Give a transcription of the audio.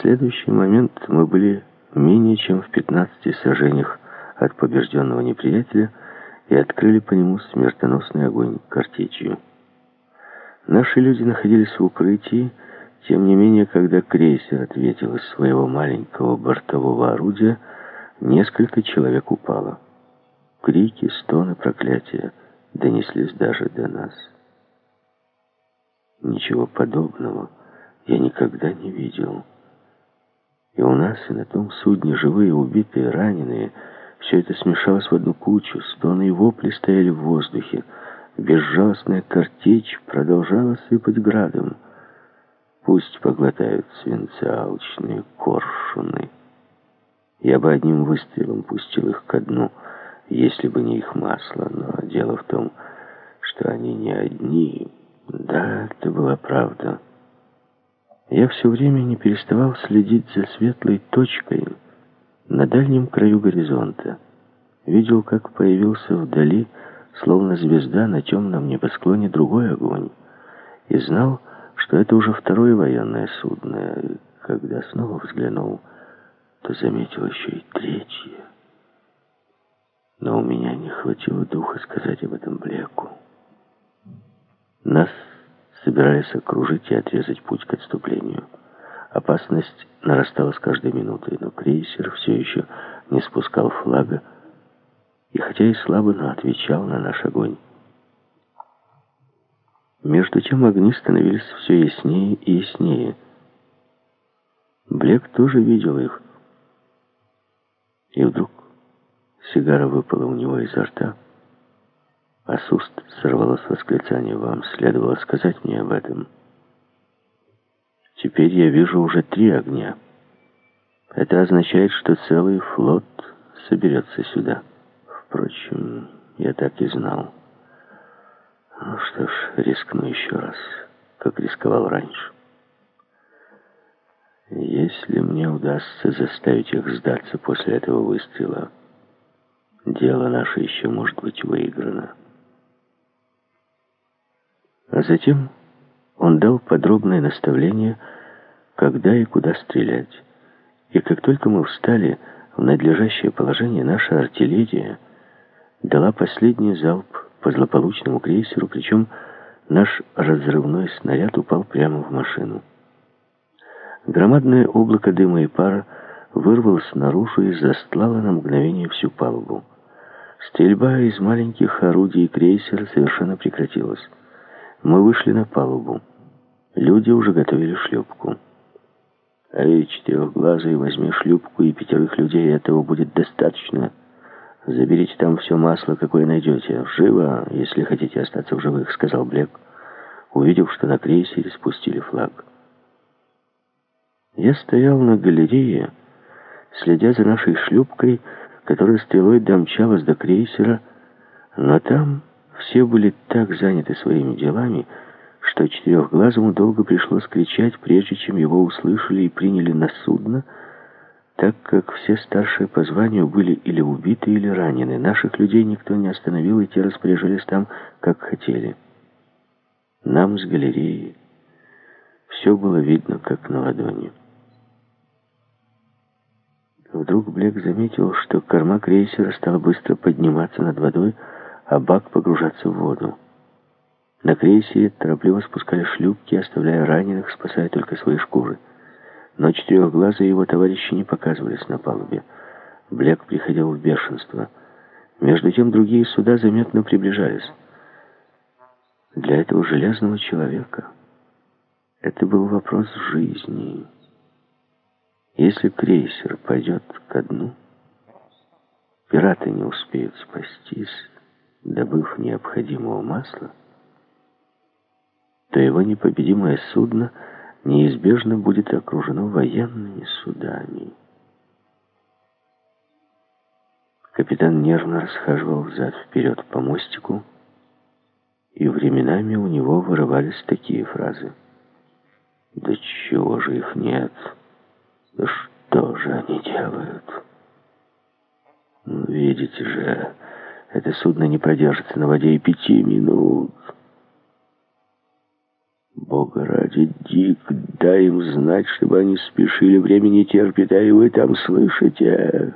Следующий момент мы были менее чем в 15 сажениях от побежденного неприятеля и открыли по нему смертоносный огонь картечью. Наши люди находились в укрытии, тем не менее, когда крейсер ответил из своего маленького бортового орудия, несколько человек упало. Крики, стоны, проклятия донеслись даже до нас. Ничего подобного я никогда не видел. И у нас, и на том судне живые, убитые, раненые, все это смешалось в одну кучу, стоны и вопли стояли в воздухе. Безжалостная картечь продолжала сыпать градом. Пусть поглотают свинцеалчные коршуны. Я бы одним выстрелом пустил их ко дну, если бы не их масло. Но дело в том, что они не одни. Да, это была правда. Я все время не переставал следить за светлой точкой на дальнем краю горизонта. Видел, как появился вдали, словно звезда на темном небосклоне, другой огонь. И знал, что это уже второе военное судно. И когда снова взглянул, то заметил еще и третье. Но у меня не хватило духа сказать об этом Блеку. Нас собирались окружить и отрезать путь к отступлению. Опасность нарастала с каждой минутой, но крейсер все еще не спускал флага, и хотя и слабо, но отвечал на наш огонь. Между тем огни становились все яснее и яснее. Блек тоже видел их. И вдруг сигара выпала у него изо рта. А сорвалось восклицание. «Вам следовало сказать мне об этом. Теперь я вижу уже три огня. Это означает, что целый флот соберется сюда. Впрочем, я так и знал». Ну что ж, рискну еще раз, как рисковал раньше. Если мне удастся заставить их сдаться после этого выстрела, дело наше еще может быть выиграно. А затем он дал подробное наставление, когда и куда стрелять. И как только мы встали в надлежащее положение, наша артиллерия дала последний залп по злополучному крейсеру, причем наш разрывной снаряд упал прямо в машину. Громадное облако дыма и пара вырвалось наружу и застлало на мгновение всю палубу. Стрельба из маленьких орудий крейсера совершенно прекратилась. Мы вышли на палубу. Люди уже готовили шлюпку. «Эй, четырехглазый, возьми шлюпку и пятерых людей, этого будет достаточно». «Заберите там все масло, какое найдете. Живо, если хотите остаться в живых», — сказал Блек, увидев, что на крейсере спустили флаг. Я стоял на галерее, следя за нашей шлюпкой, которая стрелой домчалась до крейсера, но там все были так заняты своими делами, что четырехглазому долго пришлось кричать, прежде чем его услышали и приняли на судно — так как все старшие по званию были или убиты, или ранены. Наших людей никто не остановил, и те распоряжались там, как хотели. Нам с галереи все было видно, как на ладони. Вдруг Блек заметил, что корма крейсера стала быстро подниматься над водой, а бак погружаться в воду. На крейсере торопливо спускали шлюпки, оставляя раненых, спасая только свои шкуры. Но четырехглазые его товарищи не показывались на палубе. Блек приходил в бешенство. Между тем другие суда заметно приближались. Для этого железного человека это был вопрос жизни. Если крейсер пойдет ко дну, пираты не успеют спастись, добыв необходимого масла, то его непобедимое судно — неизбежно будет окружено военными судами. Капитан нервно расхаживал взад-вперед по мостику, и временами у него вырывались такие фразы. «Да чего же их нет? Да что же они делают?» ну, «Видите же, это судно не продержится на воде и пяти минут». Бога ради, Дик, дай им знать, чтобы они спешили, время не терпит, а и вы там слышите?»